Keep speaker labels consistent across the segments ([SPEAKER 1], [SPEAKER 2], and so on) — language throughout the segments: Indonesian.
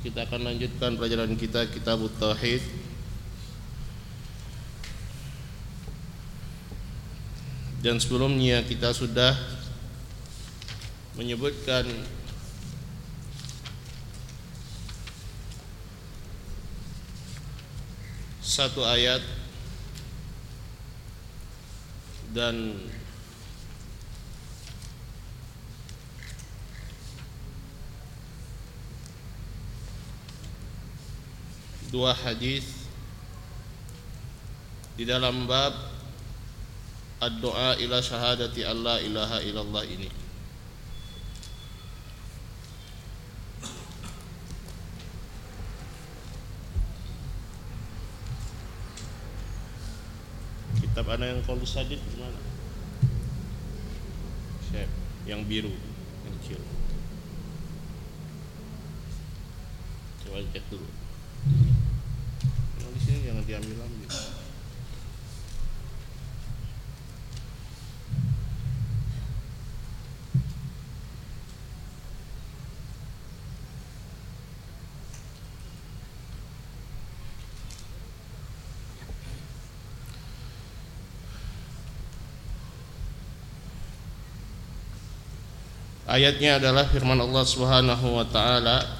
[SPEAKER 1] kita akan lanjutkan pelajaran kita Kitab Tauhid. Dan sebelumnya kita sudah menyebutkan satu ayat dan dua hadis di dalam bab ad-doa ila syahadati Allah ilaha illallah ini. Kitab ana yang kalau di mana? Syekh, yang biru, yang kecil. Coba cek dulu. Sini jangan diambil ambil. Ayatnya adalah firman Allah Subhanahu wa taala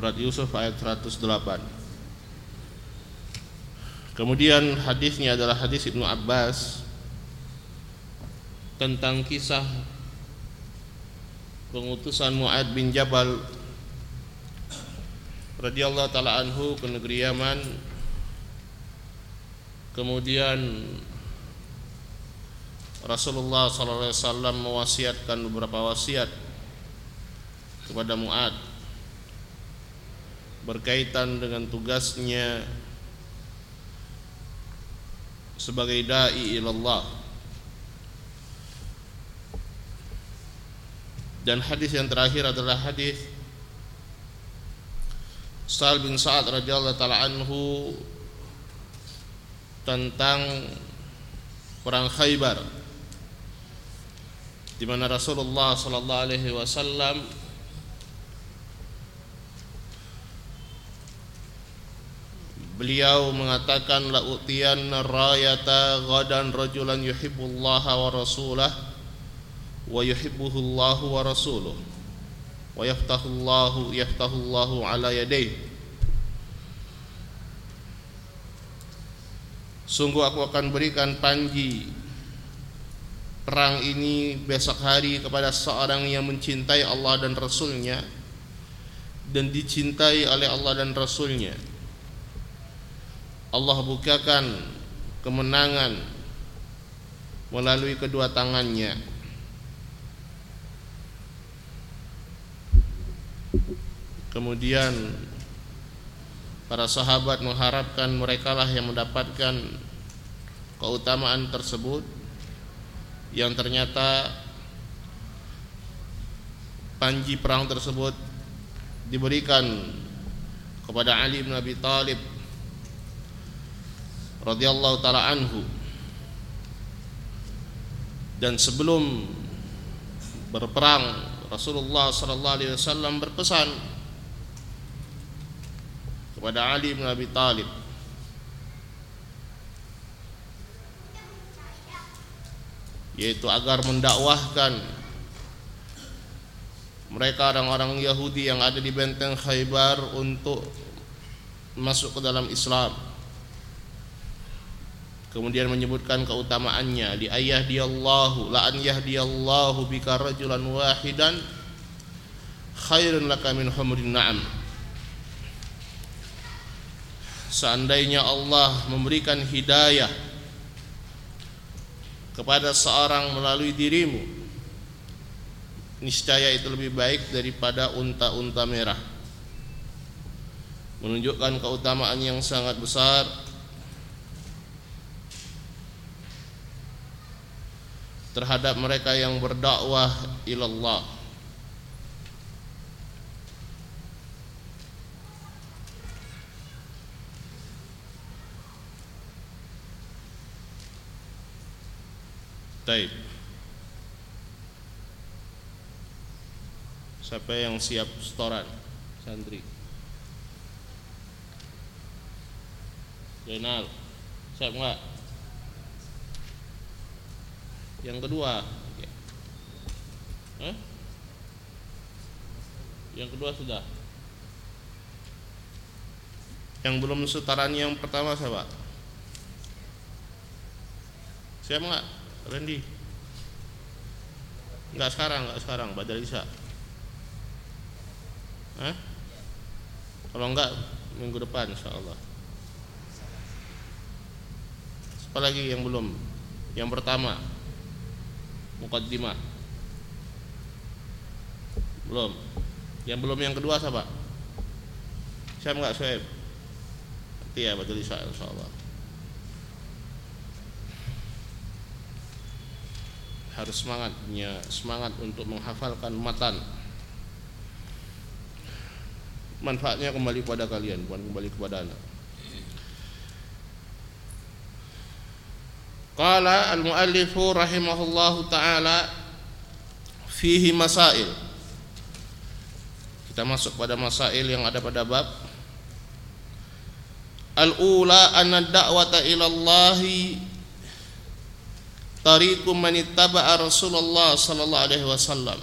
[SPEAKER 1] Surat Yusuf ayat 108 Kemudian hadisnya adalah hadis Ibnu Abbas Tentang kisah Pengutusan Mu'ad bin Jabal radhiyallahu taala anhu ke negeri Yaman. Kemudian Rasulullah SAW mewasiatkan beberapa wasiat kepada Mu'ad berkaitan dengan tugasnya sebagai dai ilallah. Dan hadis yang terakhir adalah hadis Sa'al bin Sa'ad radhiyallahu taala anhu tentang perang Khaybar di mana Rasulullah sallallahu alaihi wasallam Beliau mengatakan la utiyanna rayata ghadan rajulan yuhibbullaha wa rasulah wa yuhibbuhullahu wa rasuluh wa yaftahullahu yaftahullahu ala yadayhi Sungguh aku akan berikan panji perang ini besok hari kepada seorang yang mencintai Allah dan Rasulnya dan dicintai oleh Allah dan Rasulnya Allah bukakan kemenangan melalui kedua tangannya. Kemudian para sahabat mengharapkan merekalah yang mendapatkan keutamaan tersebut yang ternyata panji perang tersebut diberikan kepada Ali bin Abi Thalib radhiyallahu taala anhu. Dan sebelum berperang Rasulullah sallallahu alaihi wasallam berpesan kepada Ali bin Abi Thalib yaitu agar mendakwahkan mereka orang-orang Yahudi yang ada di benteng Khaybar untuk masuk ke dalam Islam kemudian menyebutkan keutamaannya. Di ayah diallahu la an yahdiyallahu bika rajulan wahidan khairun laka min humrin na'am. Seandainya Allah memberikan hidayah kepada seorang melalui dirimu niscaya itu lebih baik daripada unta-unta merah. Menunjukkan keutamaan yang sangat besar terhadap mereka yang berdakwah ilallah Taib. Siapa yang siap setoran? Santri. Zainal. Siap enggak? Yang kedua. Eh? Yang kedua sudah. Yang belum setoran yang pertama siapa? Siap enggak? Randy Enggak sekarang, enggak sekarang, Badal Isya Hah? Kalau enggak, minggu depan insya Allah Apa lagi yang belum? Yang pertama Mukaddimah Belum. Yang belum yang kedua siapa? Siapa enggak Suhaib? Nanti ya Badal Isya insya Allah harus semangatnya semangat untuk menghafalkan matan. Manfaatnya kembali kepada kalian bukan kembali kepada anak Qala al-muallifu rahimahullahu taala fihi masail kita masuk pada masail yang ada pada bab al-ula anna da'wata ila Allahi tariqum man ittaba'a Rasulullah sallallahu alaihi wasallam.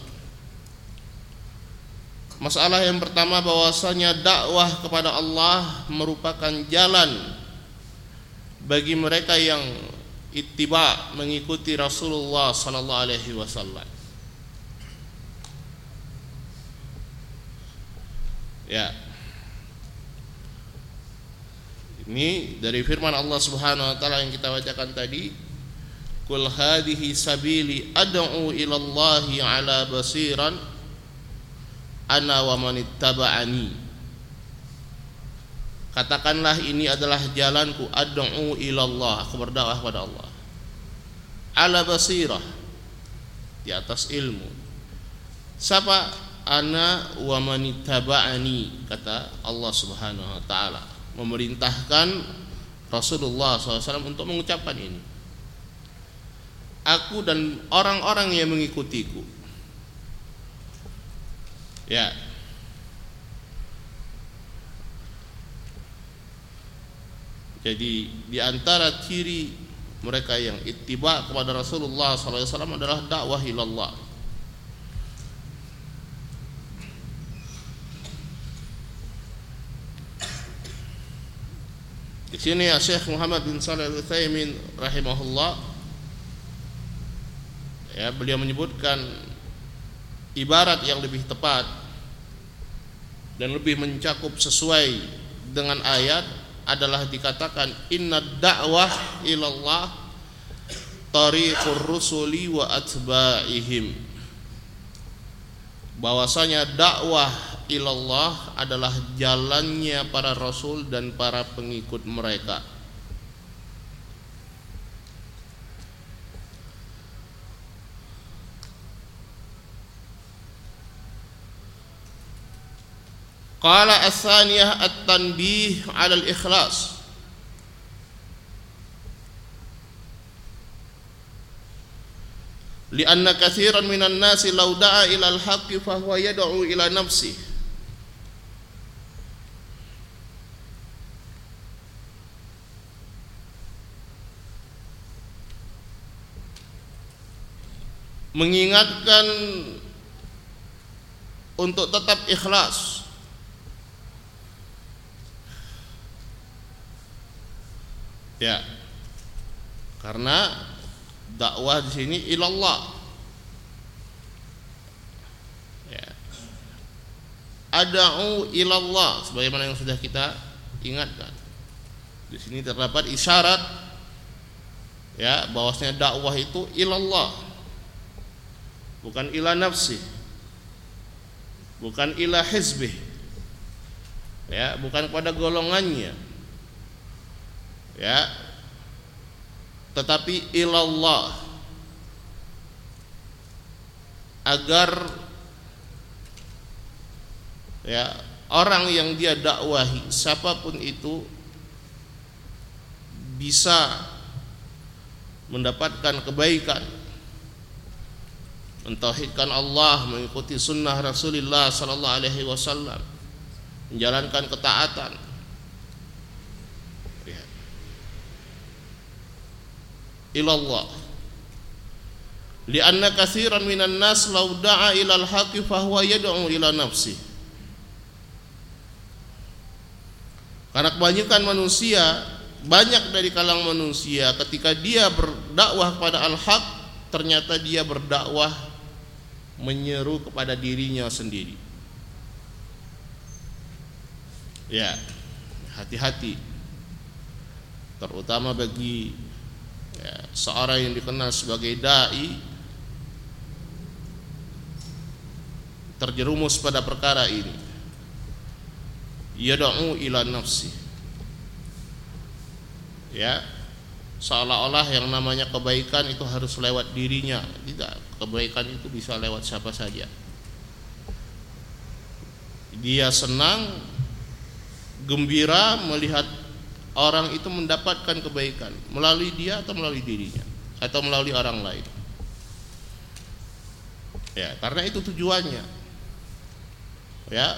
[SPEAKER 1] Masalah yang pertama bahwasanya dakwah kepada Allah merupakan jalan bagi mereka yang ittiba mengikuti Rasulullah sallallahu alaihi wasallam. Ya. Ini dari firman Allah Subhanahu wa taala yang kita bacakan tadi Kul hadhihi sabili ad'u ila Allah ala basiran ana wa man ittaba'ani Katakanlah ini adalah jalanku ad'u ila Allah aku berdakwah kepada Allah. Ala basirah di atas ilmu. Siapa? Ana wa man ittaba'ani kata Allah Subhanahu wa taala. Memerintahkan Rasulullah SAW untuk mengucapkan ini. Aku dan orang-orang yang mengikutiku. Ya. Jadi di antara ciri mereka yang ittiba kepada Rasulullah SAW adalah dakwah ilallah. Di sini ya Syekh Muhammad bin Shalih Al-Utsaimin rahimahullah ya beliau menyebutkan ibarat yang lebih tepat dan lebih mencakup sesuai dengan ayat adalah dikatakan inna da'wah ilallah tariqur rusuli wa atba'ihim. Bahwasanya dakwah ilallah adalah jalannya para rasul dan para pengikut mereka Qala as-saniyah at-tanbih 'ala al-ikhlas. Lianna katsiran minan nasi law da'a ila al-haqqi fa huwa yad'u ila nafsihi. mengingatkan untuk tetap ikhlas ya. Karena dakwah di sini ilallah. Ya. Ada'u ilallah sebagaimana yang sudah kita ingatkan. Di sini terdapat isyarat ya bahwasanya dakwah itu ilallah. Bukan ila nafsi. Bukan ila hizbih. Ya bukan pada golongannya ya. Tetapi ilallah. Agar ya orang yang dia dakwahi siapa pun itu bisa mendapatkan kebaikan. Mentauhidkan Allah, mengikuti sunnah Rasulullah sallallahu alaihi wasallam, menjalankan ketaatan. Ya. Ilallah. Lianna katsiran minan nas law da'a ila al-haqqi ila nafsi. Karena kebanyakan manusia, banyak dari kalangan manusia ketika dia berdakwah kepada al-haq, ternyata dia berdakwah menyeru kepada dirinya sendiri. Ya, hati-hati. Terutama bagi ya, seorang yang dikenal sebagai dai terjerumus pada perkara ini. Yad'u ila nafsi. Ya, seolah-olah yang namanya kebaikan itu harus lewat dirinya. Tidak, kebaikan itu bisa lewat siapa saja dia senang gembira melihat orang itu mendapatkan kebaikan melalui dia atau melalui dirinya atau melalui orang lain. Ya karena itu tujuannya. Ya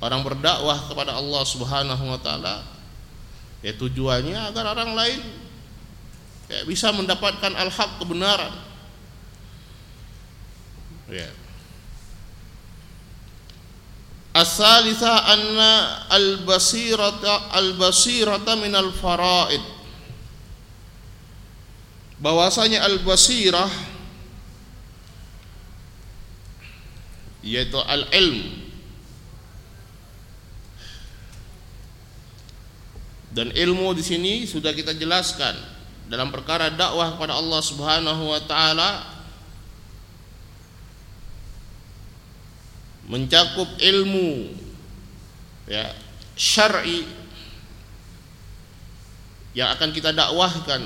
[SPEAKER 1] orang berdakwah kepada Allah Subhanahu wa taala ya tujuannya agar orang lain ya, bisa mendapatkan al-haq kebenaran. Ya. Asalisa anna al-basirata al-basirata min al-faraid. Bahwasanya al-basirah yaitu al-ilm dan ilmu di sini sudah kita jelaskan dalam perkara dakwah kepada Allah Subhanahu wa taala mencakup ilmu ya syar'i yang akan kita dakwahkan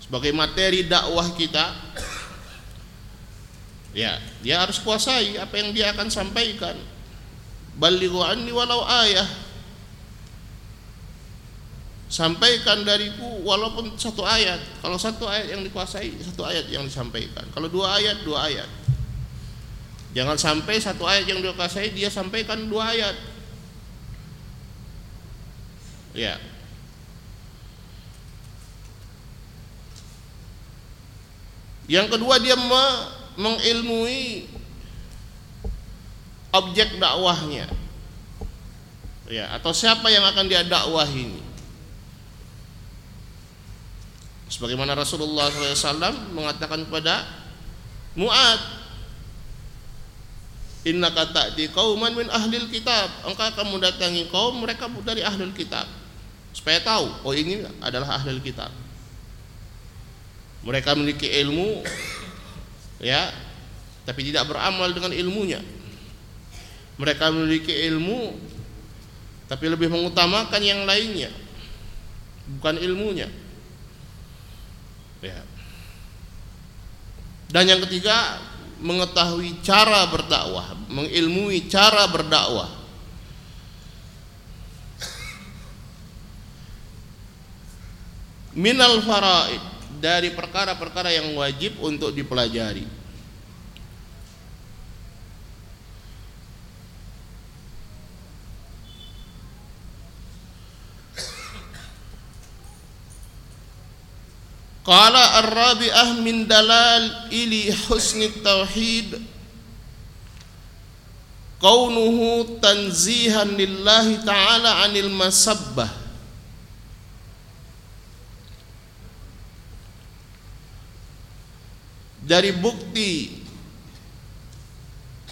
[SPEAKER 1] sebagai materi dakwah kita ya dia harus kuasai apa yang dia akan sampaikan. Balighu anni walau ayah. Sampaikan dariku walaupun satu ayat. Kalau satu ayat yang dikuasai satu ayat yang disampaikan. Kalau dua ayat dua ayat Jangan sampai satu ayat yang dikuasai dia sampaikan dua ayat. Ya. Yang kedua dia mengilmui objek dakwahnya. Ya, atau siapa yang akan dia dakwahi ini. Sebagaimana Rasulullah SAW mengatakan kepada Mu'ad Inna kata di kauman min ahlil kitab. Engkau akan mendatangi kaum mereka dari ahlul kitab. Supaya tahu, oh ini adalah ahlul kitab. Mereka memiliki ilmu, ya, tapi tidak beramal dengan ilmunya. Mereka memiliki ilmu, tapi lebih mengutamakan yang lainnya, bukan ilmunya. Ya. Dan yang ketiga, mengetahui cara berdakwah, mengilmui cara berdakwah. Minal faraid dari perkara-perkara yang wajib untuk dipelajari. Qala ar-rabi'ah min dalal ili husni tauhid. Kaunuhu tanzihan lillahi ta'ala anil masabbah. Dari bukti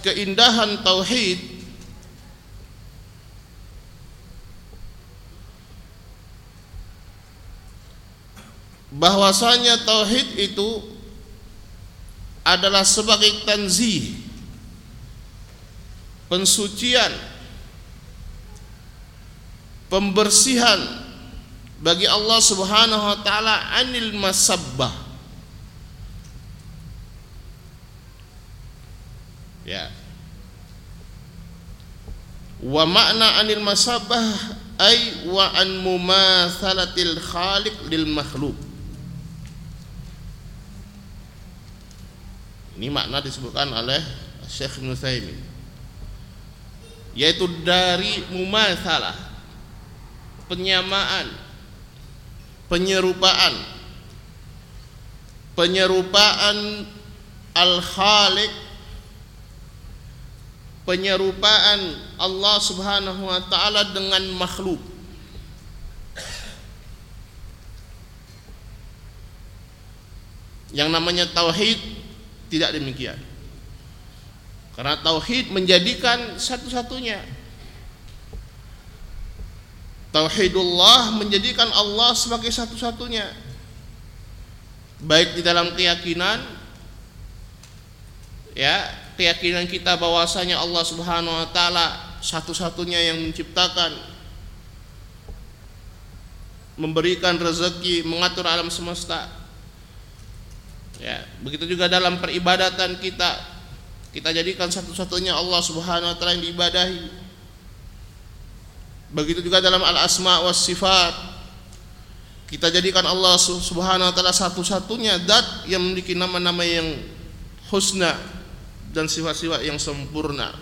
[SPEAKER 1] keindahan tauhid bahwasanya tauhid itu adalah sebagai tanzih pensucian pembersihan bagi Allah Subhanahu wa taala anil masabbah. Ya. Wa makna anil masabbah ay wa an mumathalatil khaliq lil makhluk Ini makna disebutkan oleh Syekh Ibn Thaymin yaitu dari mumatsalah penyamaan penyerupaan penyerupaan al-khaliq penyerupaan Allah Subhanahu wa taala dengan makhluk. Yang namanya tauhid tidak demikian. Karena tauhid menjadikan satu-satunya. Tauhidullah menjadikan Allah sebagai satu-satunya. Baik di dalam keyakinan ya, keyakinan kita bahwasanya Allah Subhanahu wa taala satu-satunya yang menciptakan memberikan rezeki, mengatur alam semesta Ya, begitu juga dalam peribadatan kita kita jadikan satu-satunya Allah Subhanahu wa taala yang diibadahi. Begitu juga dalam al-asma was sifat. Kita jadikan Allah Subhanahu wa taala satu-satunya zat yang memiliki nama-nama yang husna dan sifat-sifat yang sempurna.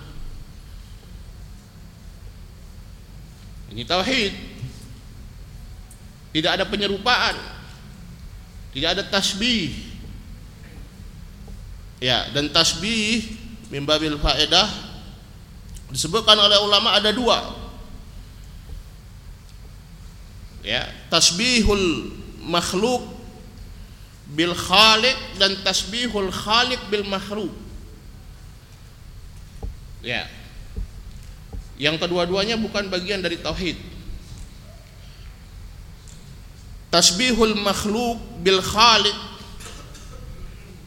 [SPEAKER 1] Ini tauhid. Tidak ada penyerupaan. Tidak ada tasbih Ya, dan tasbih mimbabil faedah disebutkan oleh ulama ada dua. Ya, tasbihul makhluk bil khaliq dan tasbihul khaliq bil makhluk. Ya. Yang kedua-duanya bukan bagian dari tauhid. Tasbihul makhluk bil khaliq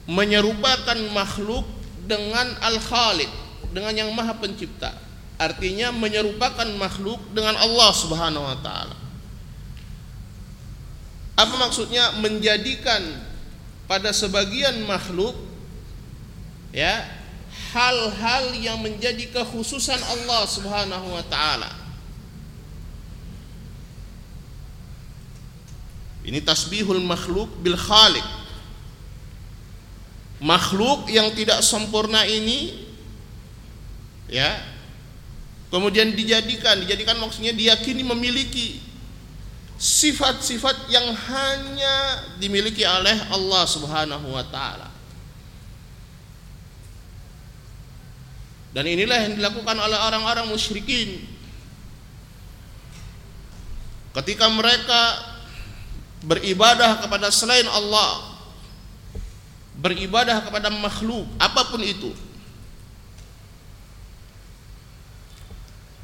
[SPEAKER 1] menyerupakan makhluk dengan al-khaliq dengan yang maha pencipta. Artinya menyerupakan makhluk dengan Allah subhanahu wa ta'ala. Apa maksudnya? Menjadikan pada sebagian makhluk ya hal-hal yang menjadi kekhususan Allah subhanahu wa ta'ala. Ini tasbihul makhluk bil khaliq makhluk yang tidak sempurna ini ya kemudian dijadikan dijadikan maksudnya diyakini memiliki sifat-sifat yang hanya dimiliki oleh Allah Subhanahu wa taala. Dan inilah yang dilakukan oleh orang-orang musyrikin. Ketika mereka beribadah kepada selain Allah beribadah kepada makhluk apa pun itu.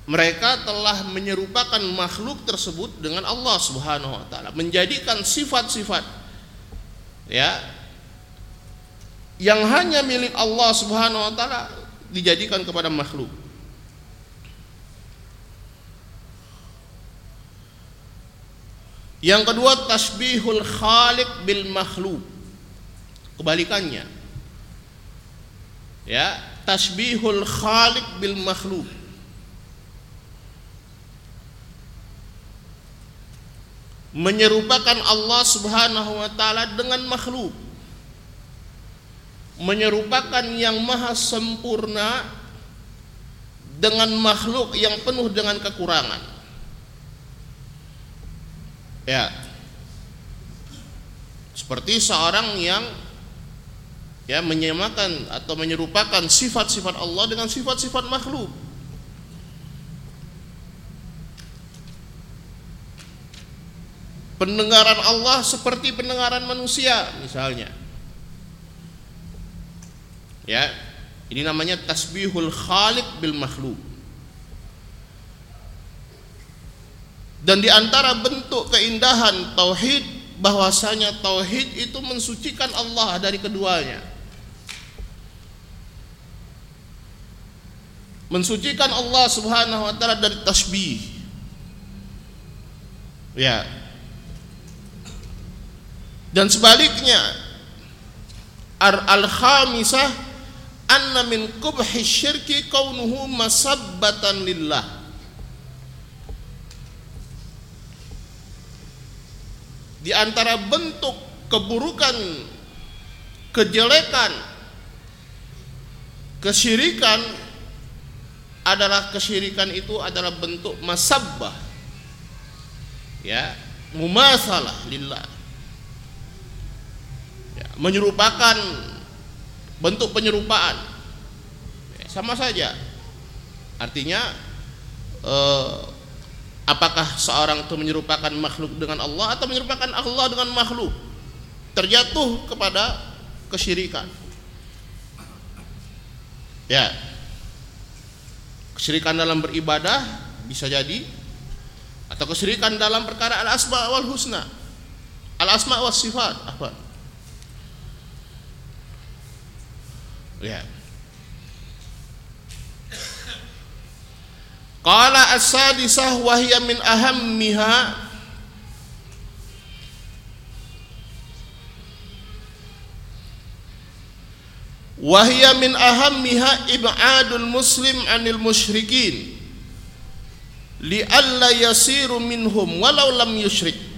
[SPEAKER 1] Mereka telah menyerupakan makhluk tersebut dengan Allah Subhanahu wa taala menjadikan sifat-sifat ya yang hanya milik Allah Subhanahu wa taala dijadikan kepada makhluk. Yang kedua tasbihul khaliq bil makhluk kebalikannya. Ya tasbihul khaliq bil makhluk menyerupakan Allah Subhanahu wa taala dengan makhluk. Menyerupakan yang maha sempurna dengan makhluk yang penuh dengan kekurangan. Ya. Seperti seorang yang ya menyamakan atau menyerupakan sifat-sifat Allah dengan sifat-sifat makhluk. Pendengaran Allah seperti pendengaran manusia misalnya. Ya ini namanya tasbihul khaliq bil makhluk. Dan di antara bentuk keindahan tauhid bahwasanya tauhid itu mensucikan Allah dari keduanya mensucikan Allah Subhanahu wa taala dari tasbih. Ya. Dan sebaliknya al-khamisah anna min kubhi syirki kaunuhu masabbatan lillah. Di antara bentuk keburukan kejelekan kesyirikan adalah kesyirikan itu adalah bentuk masabbah. Ya mumasalah lillah. Menyerupakan bentuk penyerupaan. Sama saja. Artinya eh, apakah seorang itu menyerupakan makhluk dengan Allah atau menyerupakan Allah dengan makhluk? Terjatuh kepada kesyirikan. Ya kesyirikan dalam beribadah bisa jadi. Atau kesyirikan dalam perkara al-asma wal husna. Al-asma was sifat apa? Lihat. Qala as-sadisah wa hiya min ahammiha wa hiya min ahammiha ib'adul muslim 'anil musyrikin li alla yasiru minhum walau lam yusyrik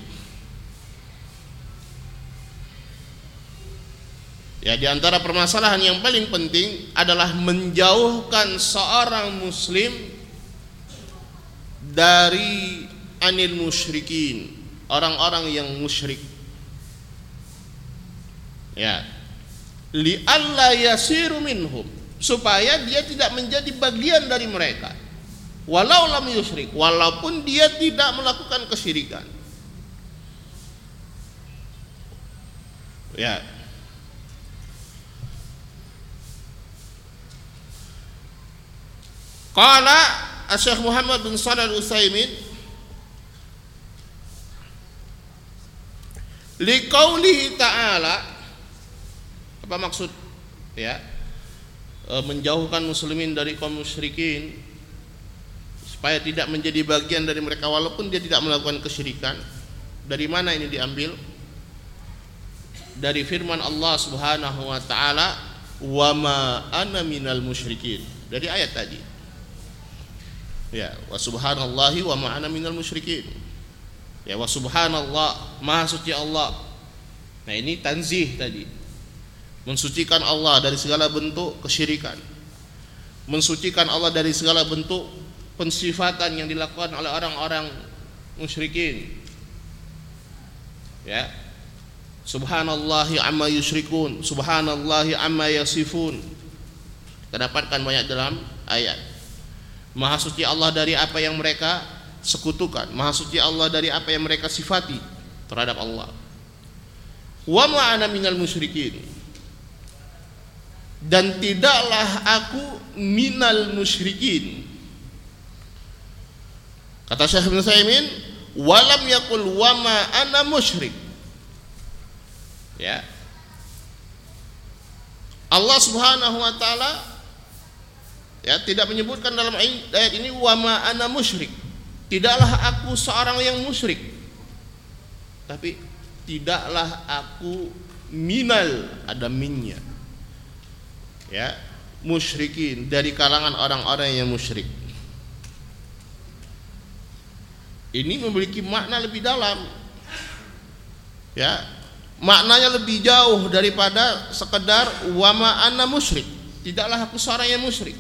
[SPEAKER 1] Ya di antara permasalahan yang paling penting adalah menjauhkan seorang muslim dari anil musyrikin, orang-orang yang musyrik. Ya. Li alla yasiru minhum, supaya dia tidak menjadi bagian dari mereka. Walau lam yusyrik, walaupun dia tidak melakukan kesyirikan. Ya, Qala Syekh Muhammad bin Shalih Al-Utsaimin liqaulihi ta'ala apa maksud? Ya. E, menjauhkan muslimin dari kaum musyrikin supaya tidak menjadi bagian dari mereka walaupun dia tidak melakukan kesyirikan. Dari mana ini diambil? Dari firman Allah Subhanahu wa taala wa ma ana minal musyrikin. Dari ayat tadi. Ya wa subhanallahi wa ma'ana minal musyrikin. Ya wa subhanallah maha suci Allah. Nah ini tanzih tadi mensucikan Allah dari segala bentuk kesyirikan mensucikan Allah dari segala bentuk pensifatan yang dilakukan oleh orang-orang musyrikin ya subhanallahi amma yusyrikun subhanallahi amma yasifun kita dapatkan banyak dalam ayat Maha suci Allah dari apa yang mereka sekutukan. Maha suci Allah dari apa yang mereka sifati terhadap Allah. Wa ma'ana minal musyrikin. Dan tidaklah aku minal musyrikin. Kata Syekh Ibn Saimin, walam yakul wa ma ana musyrik. Ya. Allah Subhanahu wa taala ya tidak menyebutkan dalam ayat ini wama ana musyrik tidaklah aku seorang yang musyrik tapi tidaklah aku minal ada minnya ya. Musyrikin dari kalangan orang-orang yang musyrik. Ini memiliki makna lebih dalam. Ya. Maknanya lebih jauh daripada sekedar wama anna musyrik. Tidaklah aku seorang yang musyrik.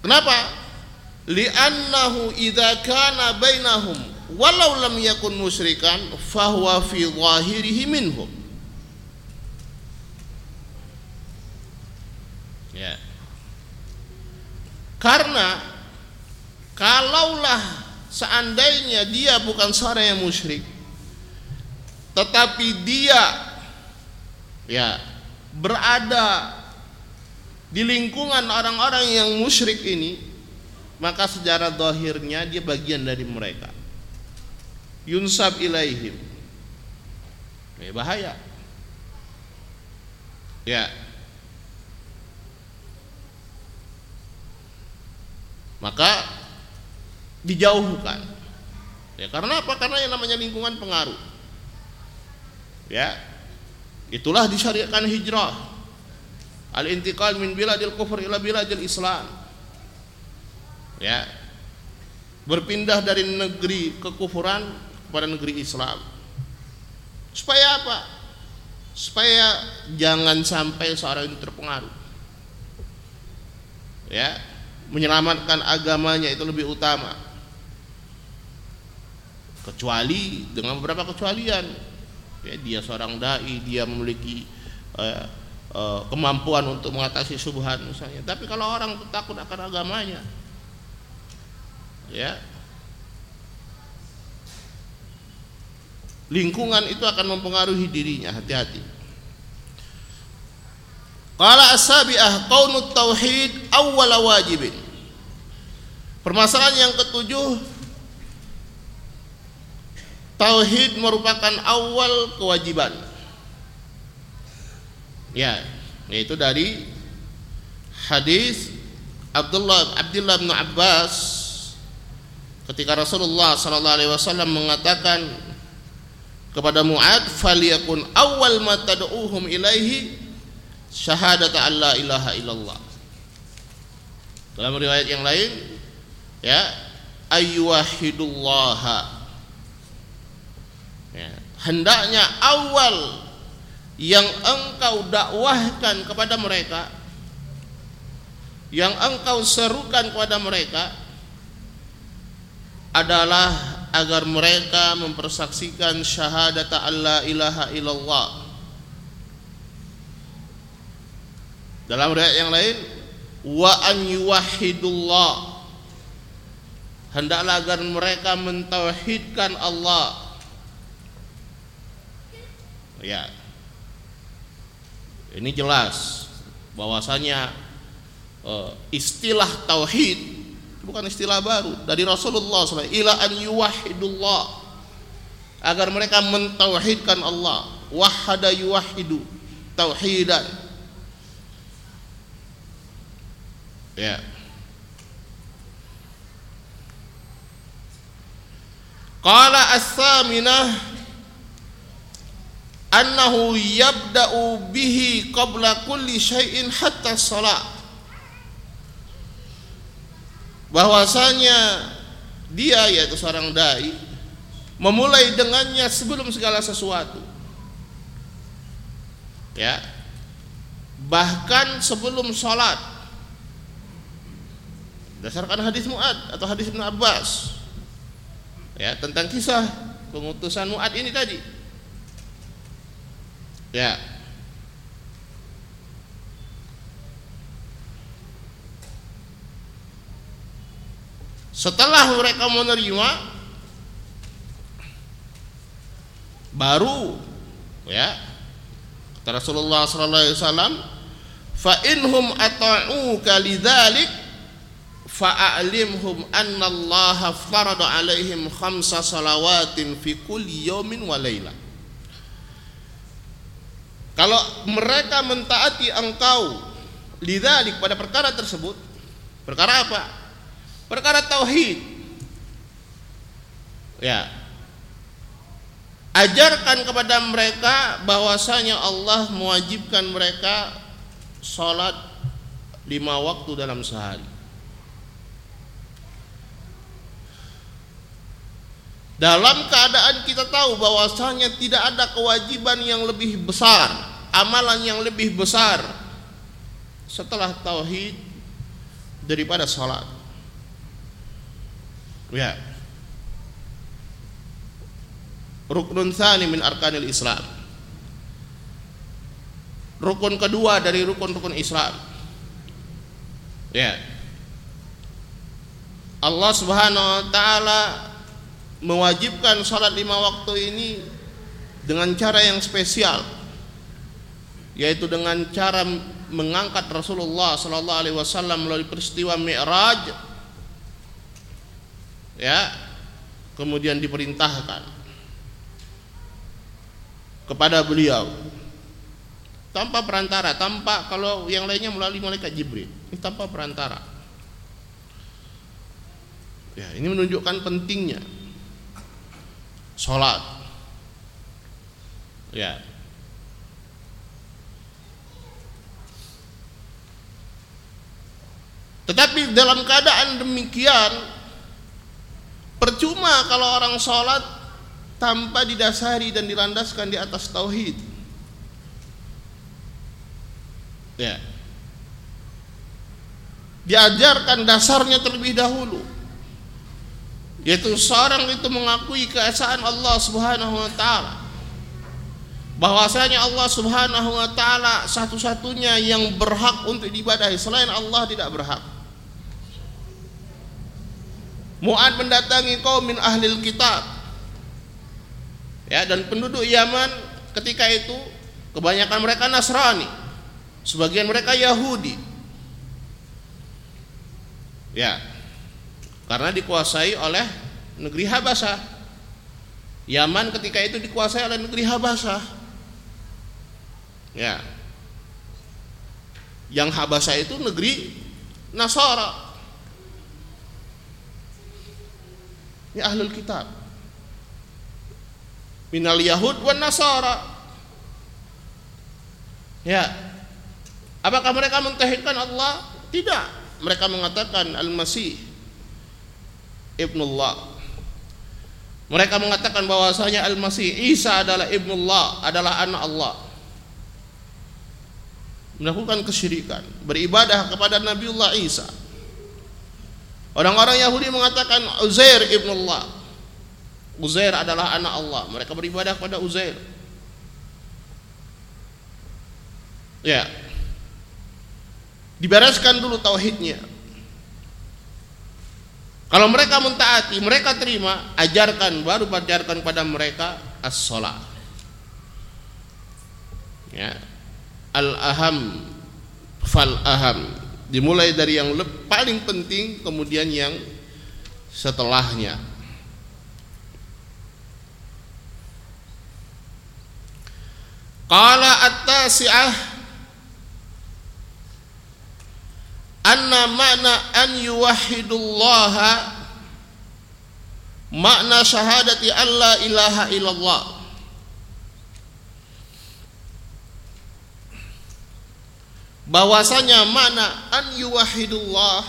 [SPEAKER 1] Kenapa? Li'annahu idza kana bainahum walau lam yakun musyrikan fahuwa fi zahirihi minhum ya karena kalaulah seandainya dia bukan seorang yang musyrik tetapi dia ya berada di lingkungan orang-orang yang musyrik ini maka sejarah dohirnya dia bagian dari mereka. Yunsab ilaihim. Ya, bahaya. Ya maka dijauhkan. Ya karena apa? Karena yang namanya lingkungan pengaruh. Ya. Itulah disyariatkan hijrah. Al intiqal min biladil kufur ila biladil islam. Ya. Berpindah dari negeri kekufuran kepada negeri Islam. Supaya apa? Supaya jangan sampai seorang itu terpengaruh. Ya menyelamatkan agamanya itu lebih utama. Kecuali dengan beberapa kecualian. Ya, dia seorang dai dia memiliki uh, uh, kemampuan untuk mengatasi subhan misalnya. Tapi kalau orang takut akan agamanya ya lingkungan itu akan mempengaruhi dirinya. Hati-hati Qala as-sabi'ah tauhid awwal wajibin. Permasalahan yang ketujuh tauhid merupakan awal kewajiban. Ya, yaitu dari hadis Abdullah Abdullah bin Abbas ketika Rasulullah sallallahu alaihi wasallam mengatakan kepada Muad faliyakun awal ma tad'uhum ilaihi syahadat alla ilaha illallah. Dalam riwayat yang lain ya ayyuhidullah ya, hendaknya awal yang engkau dakwahkan kepada mereka yang engkau serukan kepada mereka adalah agar mereka mempersaksikan syahadat alla ilaha illallah Dalam riwayat yang lain, wa an yuwahhidullah. Hendaklah agar mereka mentauhidkan Allah. Ya. Ini jelas bahwasanya uh, istilah tauhid bukan istilah baru dari Rasulullah SAW ila an yuwahhidullah agar mereka mentauhidkan Allah wahada yuwahhidu tauhidan Ya. Qala as-saminah annahu yabda'u bihi qabla kulli syai'in hatta salat. Bahwasanya dia yaitu seorang dai memulai dengannya sebelum segala sesuatu. Ya. Bahkan sebelum salat Berdasarkan hadis Muad atau hadis Ibn Abbas. Ya, tentang kisah pengutusan Muad ini tadi. Ya. Setelah mereka menerima baru ya Rasulullah sallallahu alaihi wasallam fa inhum ata'uka lidzalik fa'alimhum anna Allah farada alaihim khamsa salawatin fi kulli yawmin wa layla. Kalau mereka mentaati engkau lidzalik pada perkara tersebut perkara apa? Perkara tauhid. Ya. Ajarkan kepada mereka bahwasanya Allah mewajibkan mereka salat lima waktu dalam sehari dalam keadaan kita tahu bahwasanya tidak ada kewajiban yang lebih besar, amalan yang lebih besar setelah tauhid daripada salat. Ya. Rukun tsani min arkanil Islam. Rukun kedua dari rukun-rukun Islam. Ya. Allah Subhanahu wa taala mewajibkan salat lima waktu ini dengan cara yang spesial yaitu dengan cara mengangkat Rasulullah sallallahu alaihi wasallam melalui peristiwa Mi'raj ya kemudian diperintahkan kepada beliau. Tanpa perantara tanpa kalau yang lainnya melalui malaikat Jibril. Ini tanpa perantara. Ya ini menunjukkan pentingnya sholat. Ya. Tetapi dalam keadaan demikian percuma kalau orang sholat tanpa didasari dan dirandaskan di atas tauhid. Ya. Diajarkan dasarnya terlebih dahulu yaitu seorang itu mengakui keesaan Allah Subhanahu wa taala. Bahwasanya Allah Subhanahu wa taala satu-satunya yang berhak untuk diibadahi. Selain Allah tidak berhak. Mu'ad mendatangi kaum min ahlil kitab. Ya dan penduduk Yaman ketika itu kebanyakan mereka Nasrani. Sebagian mereka Yahudi. Ya karena dikuasai oleh negeri Habasah. Yaman ketika itu dikuasai oleh negeri Habasah. Ya. Yang Habasah itu negeri Nasara. Ini ahlul kitab. Minal Yahud wan Nasara. Ya. Apakah mereka mentauhidkan Allah? Tidak. Mereka mengatakan Al-Masih ibnullah. Mereka mengatakan bahwasanya Al-Masih Isa adalah ibnullah adalah anak Allah. Melakukan kesyirikan beribadah kepada Nabiullah Isa. Orang-orang Yahudi mengatakan Uzair ibnullah. Uzair adalah anak Allah. Mereka beribadah kepada Uzair. Ya. Dibereskan dulu tauhidnya kalau mereka mentaati, mereka terima, ajarkan baru ajarkan pada mereka as-shalah. Ya. Al-aham fal aham. Dimulai dari yang paling penting kemudian yang setelahnya. Qala at-tasi'ah anna makna an yuwahidullaha makna syahadati alla ilaha illallah. Bahwasanya makna an yuwahidullah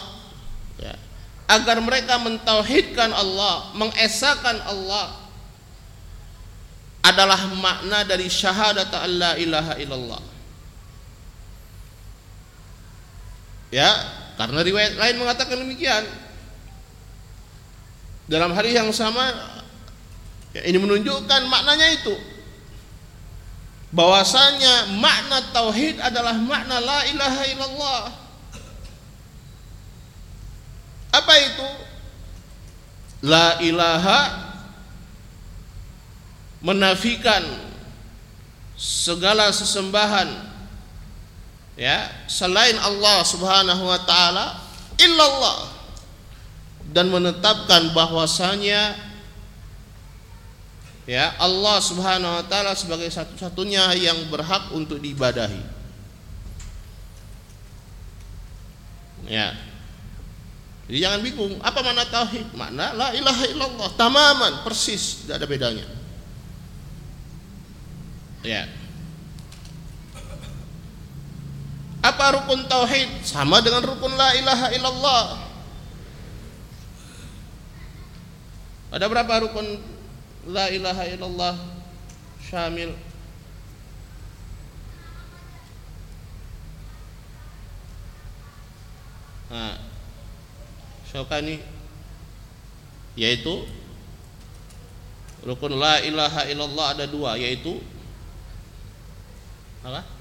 [SPEAKER 1] ya, agar mereka mentauhidkan Allah mengesakan Allah adalah makna dari syahadat alla ilaha illallah Ya, karena riwayat lain mengatakan demikian. Dalam hari yang sama ya ini menunjukkan maknanya itu. Bahwasanya makna tauhid adalah makna la ilaha illallah. Apa itu? La ilaha menafikan segala sesembahan ya selain Allah Subhanahu wa taala illallah dan menetapkan bahwasanya ya Allah Subhanahu wa taala sebagai satu-satunya yang berhak untuk diibadahi. Ya. Jadi jangan bingung, apa mana tauhid? Makna la ilaha illallah, tamaman, persis, tidak ada bedanya. Ya. Apa rukun tauhid? Sama dengan rukun la ilaha illallah. Ada berapa rukun la ilaha illallah syamil Nah, Syokani yaitu rukun la ilaha illallah ada dua yaitu apa?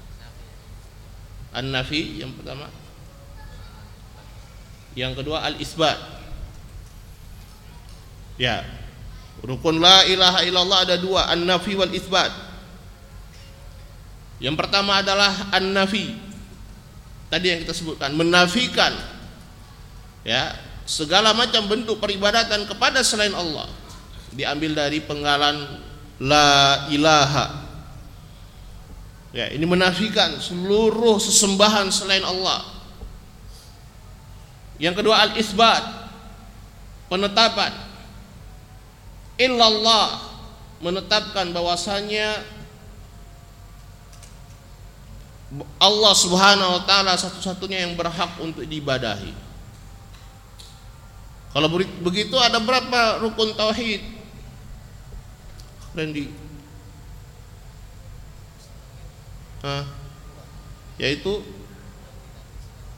[SPEAKER 1] An-nafi yang pertama. Yang kedua al-isbat. Ya. Rukun la ilaha illallah ada dua, an-nafi wal isbat. Yang pertama adalah an-nafi. Tadi yang kita sebutkan, menafikan ya segala macam bentuk peribadatan kepada selain Allah diambil dari penggalan la ilaha ya ini menafikan seluruh sesembahan selain Allah yang kedua al isbat penetapan illallah menetapkan bahwasanya Allah Subhanahu wa taala satu-satunya yang berhak untuk diibadahi kalau begitu ada berapa rukun tauhid? Randy. Yaitu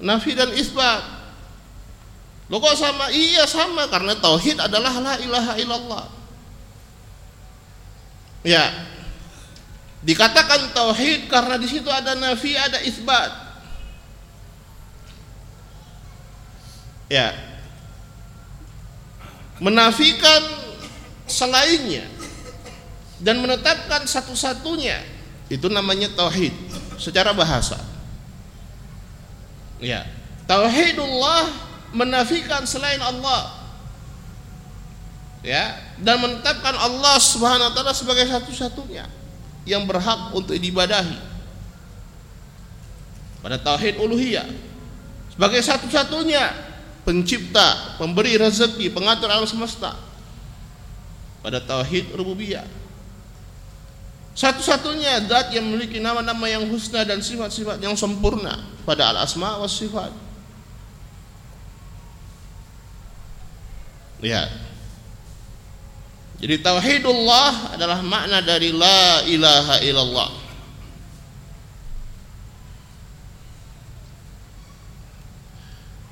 [SPEAKER 1] nafi dan isbat. Lo kok sama? Iya sama karena tauhid adalah la ilaha illallah. Ya. Dikatakan tauhid karena di situ ada nafi, ada isbat. Ya menafikan selainnya dan menetapkan satu-satunya itu namanya tauhid secara bahasa. Ya, tauhidullah menafikan selain Allah. Ya, dan menetapkan Allah Subhanahu wa taala sebagai satu-satunya yang berhak untuk diibadahi. Pada tauhid uluhiyah sebagai satu-satunya pencipta, pemberi rezeki, pengatur alam semesta. Pada tauhid rububiyah. Satu-satunya zat yang memiliki nama-nama yang husna dan sifat-sifat yang sempurna pada al-asma wa sifat. Lihat. Jadi tauhidullah adalah makna dari la ilaha illallah.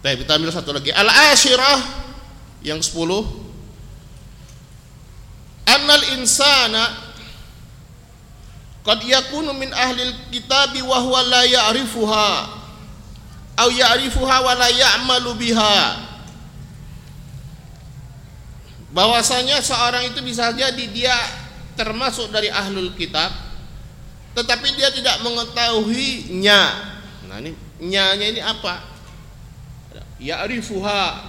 [SPEAKER 1] Baik, kita ambil satu lagi. Al-asyirah yang sepuluh. Annal insana qad yakunu min ahli kitabi wa huwa la ya'rifuha aw ya'rifuha wa la ya'malu biha. Bahwasanya seorang itu bisa jadi dia termasuk dari ahlul kitab tetapi dia tidak mengetahuinya. Nah, ini nyanya ini apa? ya'rifuha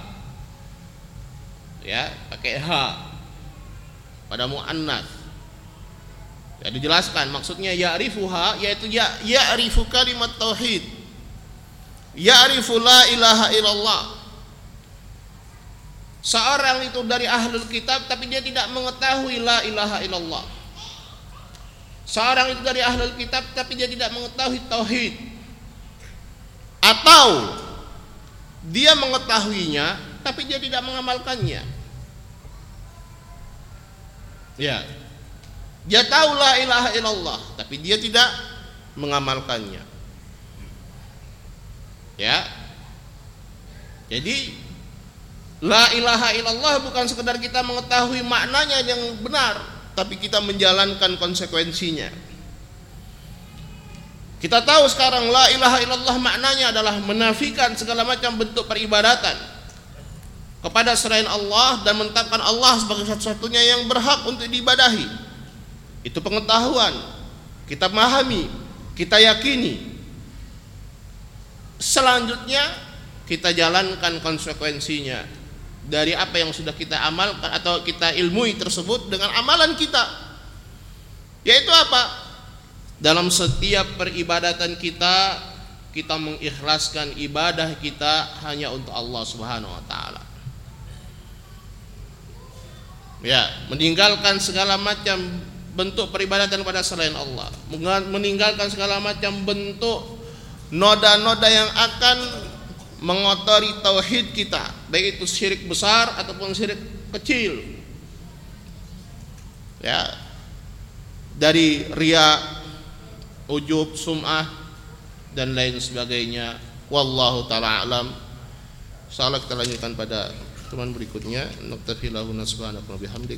[SPEAKER 1] ya pakai ha pada muannas ya dijelaskan. Maksudnya ya'rifuha yaitu ya ya'rifu kalimat tauhid. Ya'rifu la ilaha illallah. Seorang itu dari ahlul kitab tapi dia tidak mengetahui la ilaha illallah. Seorang itu dari ahlul kitab tapi dia tidak mengetahui tauhid. Atau dia mengetahuinya tapi dia tidak mengamalkannya. Ya. Dia tahu la ilaha illallah tapi dia tidak mengamalkannya. Ya. Jadi la ilaha illallah bukan sekedar kita mengetahui maknanya yang benar tapi kita menjalankan konsekuensinya. Kita tahu sekarang la ilaha illallah maknanya adalah menafikan segala macam bentuk peribadatan kepada selain Allah dan menetapkan Allah sebagai satu-satunya yang berhak untuk diibadahi. Itu pengetahuan. Kita memahami, kita yakini. Selanjutnya kita jalankan konsekuensinya dari apa yang sudah kita amalkan atau kita ilmui tersebut dengan amalan kita. Yaitu apa? dalam setiap peribadatan kita kita mengikhlaskan ibadah kita hanya untuk Allah Subhanahu wa taala. Ya, meninggalkan segala macam bentuk peribadatan pada selain Allah, meninggalkan segala macam bentuk noda-noda yang akan mengotori tauhid kita, baik itu syirik besar ataupun syirik kecil. ya. Dari ria ujub sum'ah dan lain sebagainya. Wallahu taala alam. Salah kita lanjutkan pada teman berikutnya. Naktafi lahu subhanaka wa bihamdik